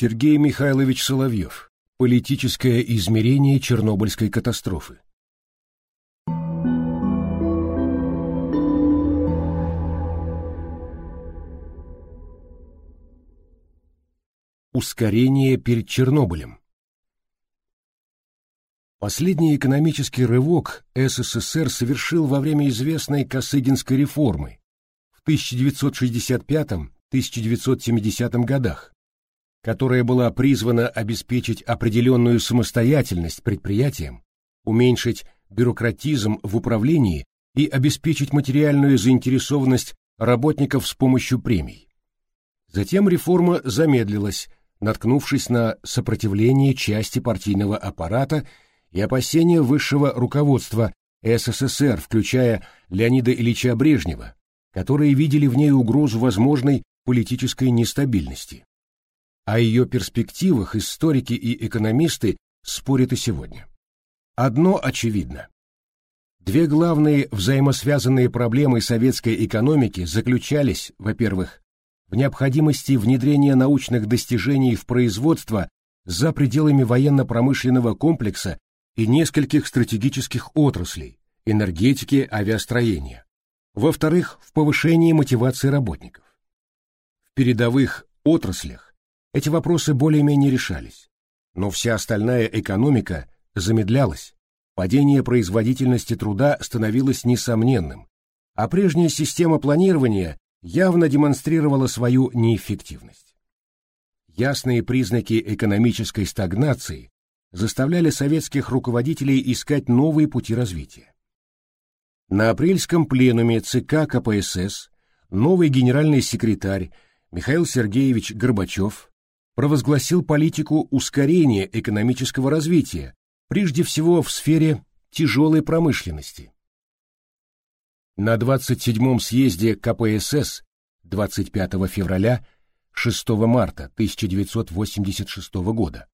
Сергей Михайлович Соловьев. Политическое измерение Чернобыльской катастрофы. Ускорение перед Чернобылем. Последний экономический рывок СССР совершил во время известной Косыгинской реформы в 1965-1970 годах, которая была призвана обеспечить определенную самостоятельность предприятиям, уменьшить бюрократизм в управлении и обеспечить материальную заинтересованность работников с помощью премий. Затем реформа замедлилась, наткнувшись на сопротивление части партийного аппарата и опасения высшего руководства СССР, включая Леонида Ильича Брежнева, которые видели в ней угрозу возможной политической нестабильности. О ее перспективах историки и экономисты спорят и сегодня. Одно очевидно. Две главные взаимосвязанные проблемы советской экономики заключались, во-первых, в необходимости внедрения научных достижений в производство за пределами военно-промышленного комплекса и нескольких стратегических отраслей – энергетики, авиастроения. Во-вторых, в повышении мотивации работников. В передовых отраслях эти вопросы более-менее решались, но вся остальная экономика замедлялась, падение производительности труда становилось несомненным, а прежняя система планирования явно демонстрировала свою неэффективность. Ясные признаки экономической стагнации заставляли советских руководителей искать новые пути развития. На апрельском пленуме ЦК КПСС новый генеральный секретарь Михаил Сергеевич Горбачев провозгласил политику ускорения экономического развития, прежде всего в сфере тяжелой промышленности. На 27-м съезде КПСС 25 февраля 6 марта 1986 года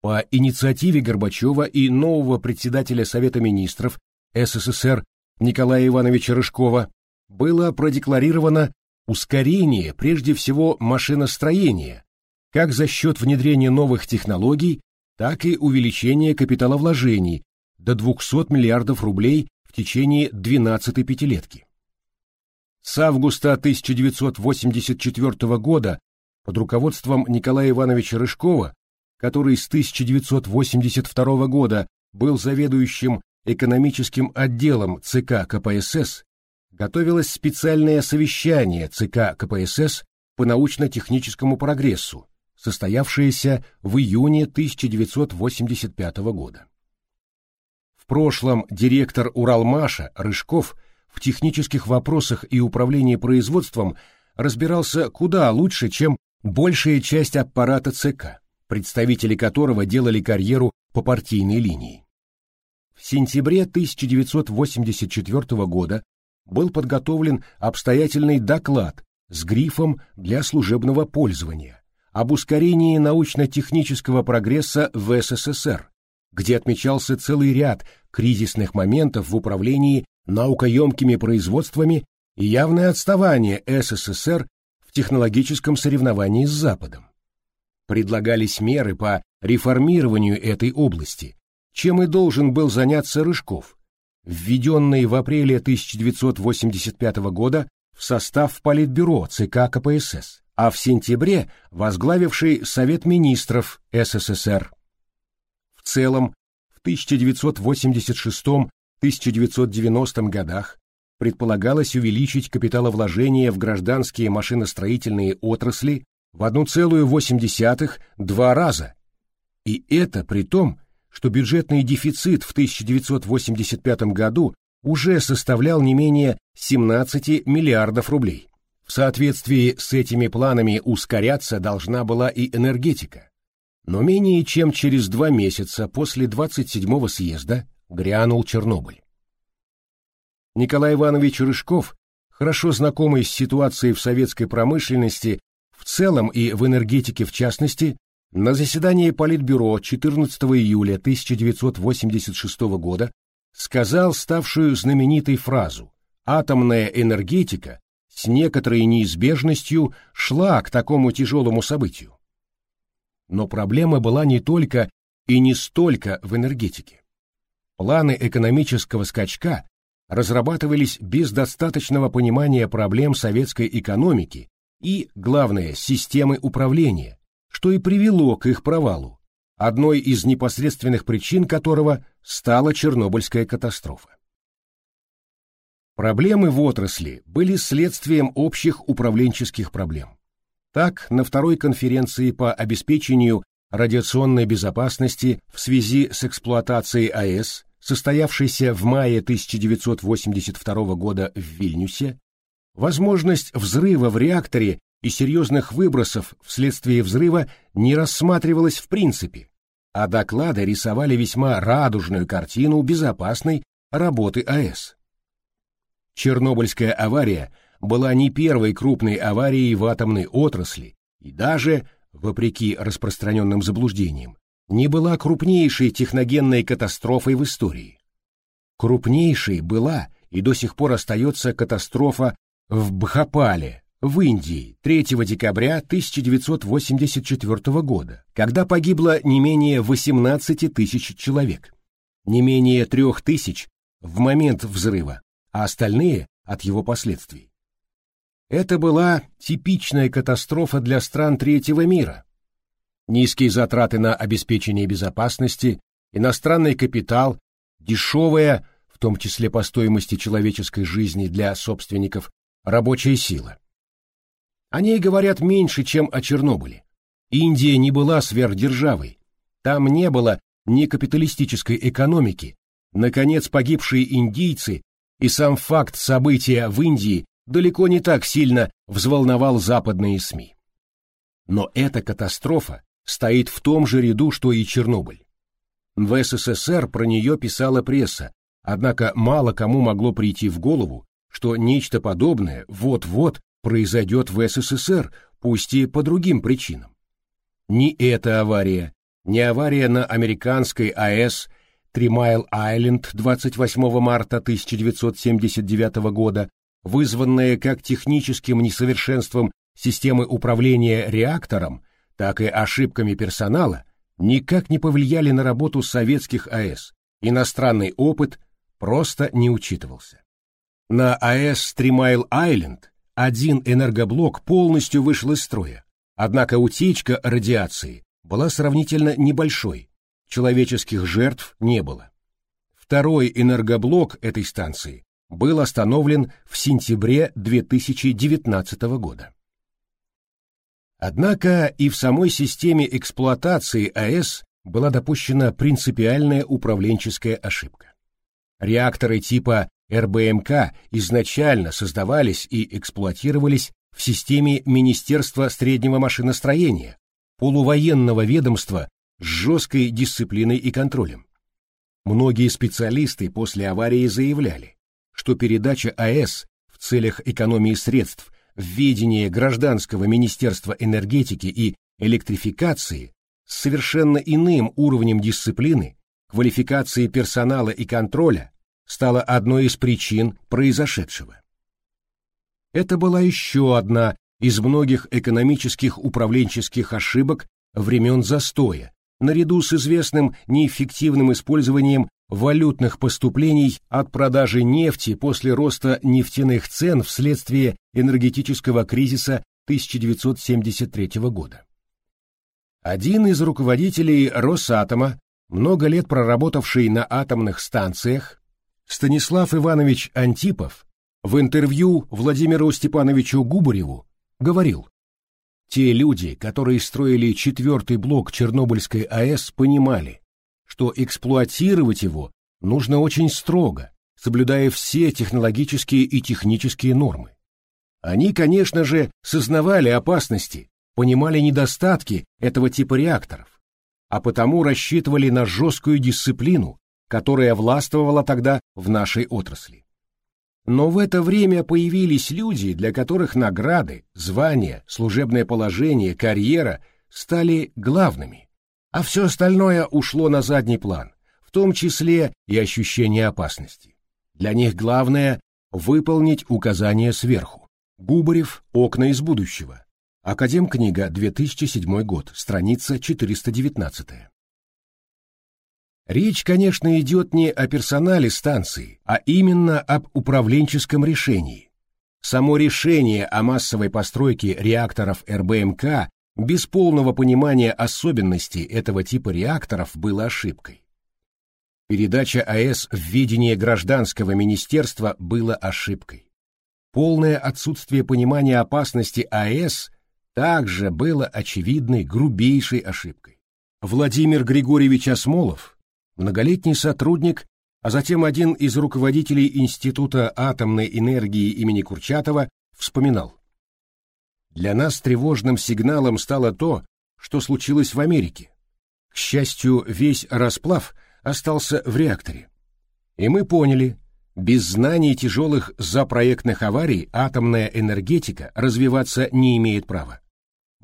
по инициативе Горбачева и нового председателя Совета министров СССР Николая Ивановича Рыжкова было продекларировано ускорение прежде всего машиностроения, как за счет внедрения новых технологий, так и увеличения капиталовложений до 200 миллиардов рублей в течение 12-й пятилетки. С августа 1984 года под руководством Николая Ивановича Рыжкова который с 1982 года был заведующим экономическим отделом ЦК КПСС, готовилось специальное совещание ЦК КПСС по научно-техническому прогрессу, состоявшееся в июне 1985 года. В прошлом директор Уралмаша Рыжков в технических вопросах и управлении производством разбирался куда лучше, чем большая часть аппарата ЦК представители которого делали карьеру по партийной линии. В сентябре 1984 года был подготовлен обстоятельный доклад с грифом для служебного пользования об ускорении научно-технического прогресса в СССР, где отмечался целый ряд кризисных моментов в управлении наукоемкими производствами и явное отставание СССР в технологическом соревновании с Западом. Предлагались меры по реформированию этой области, чем и должен был заняться Рыжков, введенный в апреле 1985 года в состав Политбюро ЦК КПСС, а в сентябре возглавивший Совет министров СССР. В целом, в 1986-1990 годах предполагалось увеличить капиталовложения в гражданские машиностроительные отрасли в 1,8-два раза. И это при том, что бюджетный дефицит в 1985 году уже составлял не менее 17 миллиардов рублей. В соответствии с этими планами ускоряться должна была и энергетика. Но менее чем через два месяца после 27-го съезда грянул Чернобыль. Николай Иванович Рыжков, хорошо знакомый с ситуацией в советской промышленности в целом и в энергетике в частности, на заседании Политбюро 14 июля 1986 года сказал ставшую знаменитой фразу «Атомная энергетика с некоторой неизбежностью шла к такому тяжелому событию». Но проблема была не только и не столько в энергетике. Планы экономического скачка разрабатывались без достаточного понимания проблем советской экономики и, главное, системы управления, что и привело к их провалу, одной из непосредственных причин которого стала Чернобыльская катастрофа. Проблемы в отрасли были следствием общих управленческих проблем. Так, на второй конференции по обеспечению радиационной безопасности в связи с эксплуатацией АЭС, состоявшейся в мае 1982 года в Вильнюсе, возможность взрыва в реакторе и серьезных выбросов вследствие взрыва не рассматривалась в принципе, а доклады рисовали весьма радужную картину безопасной работы АЭС. Чернобыльская авария была не первой крупной аварией в атомной отрасли и даже, вопреки распространенным заблуждениям, не была крупнейшей техногенной катастрофой в истории. Крупнейшей была и до сих пор остается катастрофа в Бхапале, в Индии 3 декабря 1984 года, когда погибло не менее 18 тысяч человек, не менее 3 тысяч в момент взрыва, а остальные от его последствий. Это была типичная катастрофа для стран третьего мира. Низкие затраты на обеспечение безопасности, иностранный капитал, дешевая, в том числе по стоимости человеческой жизни для собственников, рабочая сила. О ней говорят меньше, чем о Чернобыле. Индия не была сверхдержавой. Там не было ни капиталистической экономики. Наконец, погибшие индийцы и сам факт события в Индии далеко не так сильно взволновал западные СМИ. Но эта катастрофа стоит в том же ряду, что и Чернобыль. В СССР про нее писала пресса, однако мало кому могло прийти в голову, что нечто подобное вот-вот произойдет в СССР, пусть и по другим причинам. Ни эта авария, ни авария на американской АЭС Тримайл-Айленд 28 марта 1979 года, вызванная как техническим несовершенством системы управления реактором, так и ошибками персонала, никак не повлияли на работу советских АЭС. Иностранный опыт просто не учитывался. На АЭС Тримайл-Айленд один энергоблок полностью вышел из строя, однако утечка радиации была сравнительно небольшой, человеческих жертв не было. Второй энергоблок этой станции был остановлен в сентябре 2019 года. Однако и в самой системе эксплуатации АЭС была допущена принципиальная управленческая ошибка. Реакторы типа РБМК изначально создавались и эксплуатировались в системе Министерства среднего машиностроения, полувоенного ведомства жесткой дисциплиной и контролем. Многие специалисты после аварии заявляли, что передача АЭС в целях экономии средств в гражданского Министерства энергетики и электрификации с совершенно иным уровнем дисциплины, квалификации персонала и контроля стала одной из причин произошедшего. Это была еще одна из многих экономических управленческих ошибок времен застоя, наряду с известным неэффективным использованием валютных поступлений от продажи нефти после роста нефтяных цен вследствие энергетического кризиса 1973 года. Один из руководителей Росатома, много лет проработавший на атомных станциях, Станислав Иванович Антипов, в интервью Владимиру Степановичу Губареву говорил, те люди, которые строили четвертый блок Чернобыльской АЭС, понимали, что эксплуатировать его нужно очень строго, соблюдая все технологические и технические нормы. Они, конечно же, сознавали опасности, понимали недостатки этого типа реакторов, а потому рассчитывали на жесткую дисциплину, которая властвовала тогда в нашей отрасли. Но в это время появились люди, для которых награды, звания, служебное положение, карьера стали главными, а все остальное ушло на задний план, в том числе и ощущение опасности. Для них главное — выполнить указания сверху. Губарев — окна из будущего. Академкнига, 2007 год, страница 419. Речь, конечно, идет не о персонале станции, а именно об управленческом решении. Само решение о массовой постройке реакторов РБМК без полного понимания особенностей этого типа реакторов было ошибкой. Передача АЭС в ведение гражданского министерства было ошибкой. Полное отсутствие понимания опасности АЭС также было очевидной грубейшей ошибкой. Владимир Григорьевич Осмолов, многолетний сотрудник, а затем один из руководителей Института атомной энергии имени Курчатова, вспоминал. Для нас тревожным сигналом стало то, что случилось в Америке. К счастью, весь расплав остался в реакторе. И мы поняли, без знаний тяжелых запроектных аварий атомная энергетика развиваться не имеет права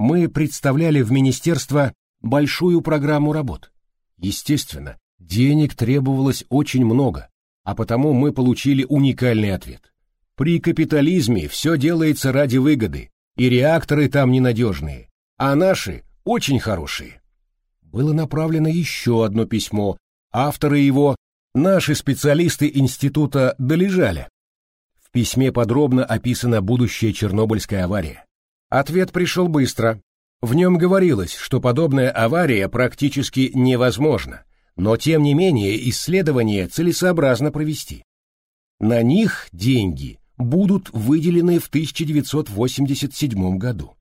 мы представляли в министерство большую программу работ. Естественно, денег требовалось очень много, а потому мы получили уникальный ответ. При капитализме все делается ради выгоды, и реакторы там ненадежные, а наши очень хорошие. Было направлено еще одно письмо, авторы его – наши специалисты института долежали. В письме подробно описана будущая Чернобыльская авария. Ответ пришел быстро. В нем говорилось, что подобная авария практически невозможна, но тем не менее исследование целесообразно провести. На них деньги будут выделены в 1987 году.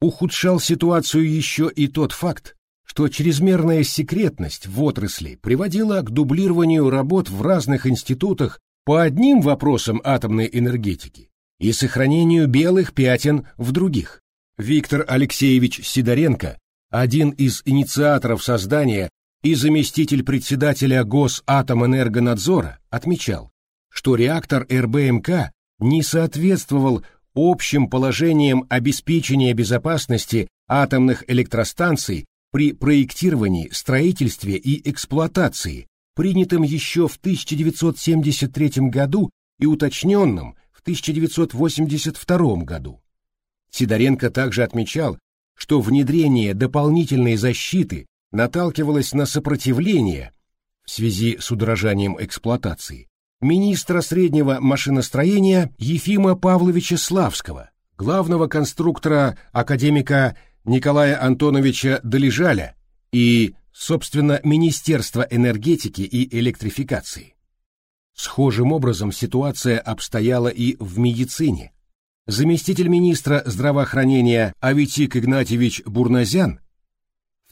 Ухудшал ситуацию еще и тот факт, что чрезмерная секретность в отрасли приводила к дублированию работ в разных институтах по одним вопросам атомной энергетики и сохранению белых пятен в других. Виктор Алексеевич Сидоренко, один из инициаторов создания и заместитель председателя Госатомэнергонадзора, отмечал, что реактор РБМК не соответствовал общим положениям обеспечения безопасности атомных электростанций при проектировании, строительстве и эксплуатации, принятым еще в 1973 году и уточненным 1982 году. Сидоренко также отмечал, что внедрение дополнительной защиты наталкивалось на сопротивление в связи с удорожанием эксплуатации министра среднего машиностроения Ефима Павловича Славского, главного конструктора академика Николая Антоновича Долежаля и, собственно, Министерства энергетики и электрификации. Схожим образом ситуация обстояла и в медицине. Заместитель министра здравоохранения Аветик Игнатьевич Бурназян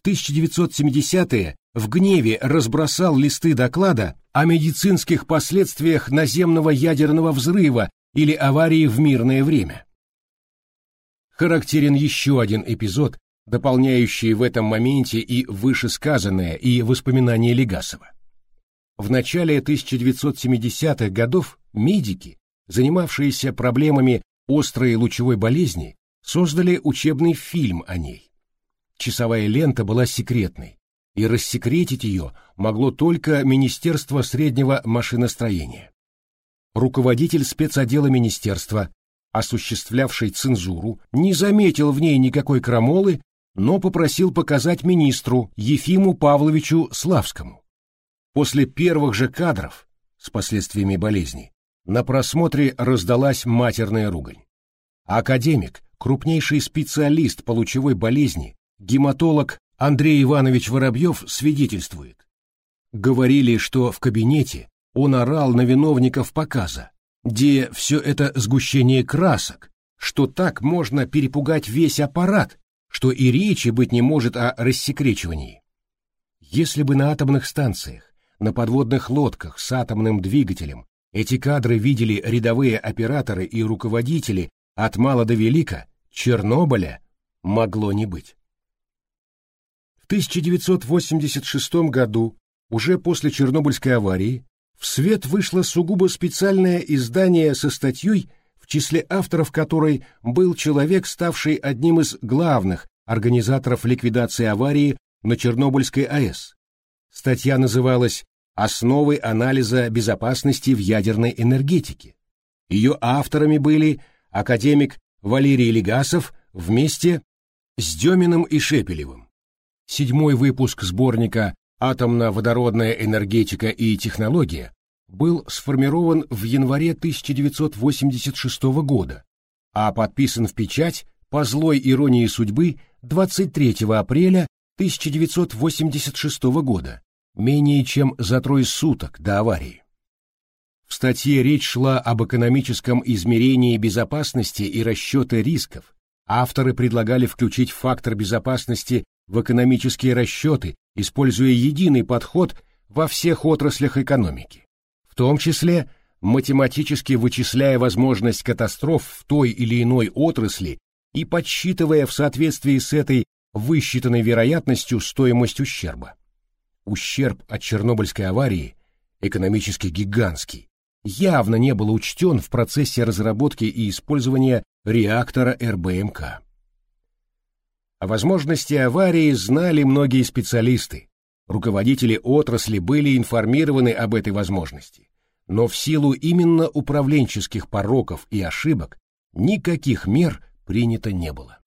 в 1970-е в гневе разбросал листы доклада о медицинских последствиях наземного ядерного взрыва или аварии в мирное время. Характерен еще один эпизод, дополняющий в этом моменте и вышесказанное, и воспоминания Легасова. В начале 1970-х годов медики, занимавшиеся проблемами острой лучевой болезни, создали учебный фильм о ней. Часовая лента была секретной, и рассекретить ее могло только Министерство среднего машиностроения. Руководитель спецотдела министерства, осуществлявший цензуру, не заметил в ней никакой крамолы, но попросил показать министру Ефиму Павловичу Славскому. После первых же кадров с последствиями болезни на просмотре раздалась матерная ругань. Академик, крупнейший специалист по лучевой болезни, гематолог Андрей Иванович Воробьев свидетельствует. Говорили, что в кабинете он орал на виновников показа, где все это сгущение красок, что так можно перепугать весь аппарат, что и речи быть не может о рассекречивании. Если бы на атомных станциях на подводных лодках с атомным двигателем. Эти кадры видели рядовые операторы и руководители от мала до велика, Чернобыля могло не быть. В 1986 году, уже после Чернобыльской аварии, в свет вышло сугубо специальное издание со статьей, в числе авторов которой был человек, ставший одним из главных организаторов ликвидации аварии на Чернобыльской АЭС, Статья называлась «Основы анализа безопасности в ядерной энергетике». Ее авторами были академик Валерий Легасов вместе с Деминым и Шепелевым. Седьмой выпуск сборника «Атомно-водородная энергетика и технология» был сформирован в январе 1986 года, а подписан в печать по злой иронии судьбы 23 апреля 1986 года, менее чем за трое суток до аварии. В статье речь шла об экономическом измерении безопасности и расчета рисков. Авторы предлагали включить фактор безопасности в экономические расчеты, используя единый подход во всех отраслях экономики, в том числе математически вычисляя возможность катастроф в той или иной отрасли и подсчитывая в соответствии с этой высчитанной вероятностью стоимость ущерба. Ущерб от Чернобыльской аварии экономически гигантский, явно не был учтен в процессе разработки и использования реактора РБМК. О возможности аварии знали многие специалисты, руководители отрасли были информированы об этой возможности, но в силу именно управленческих пороков и ошибок никаких мер принято не было.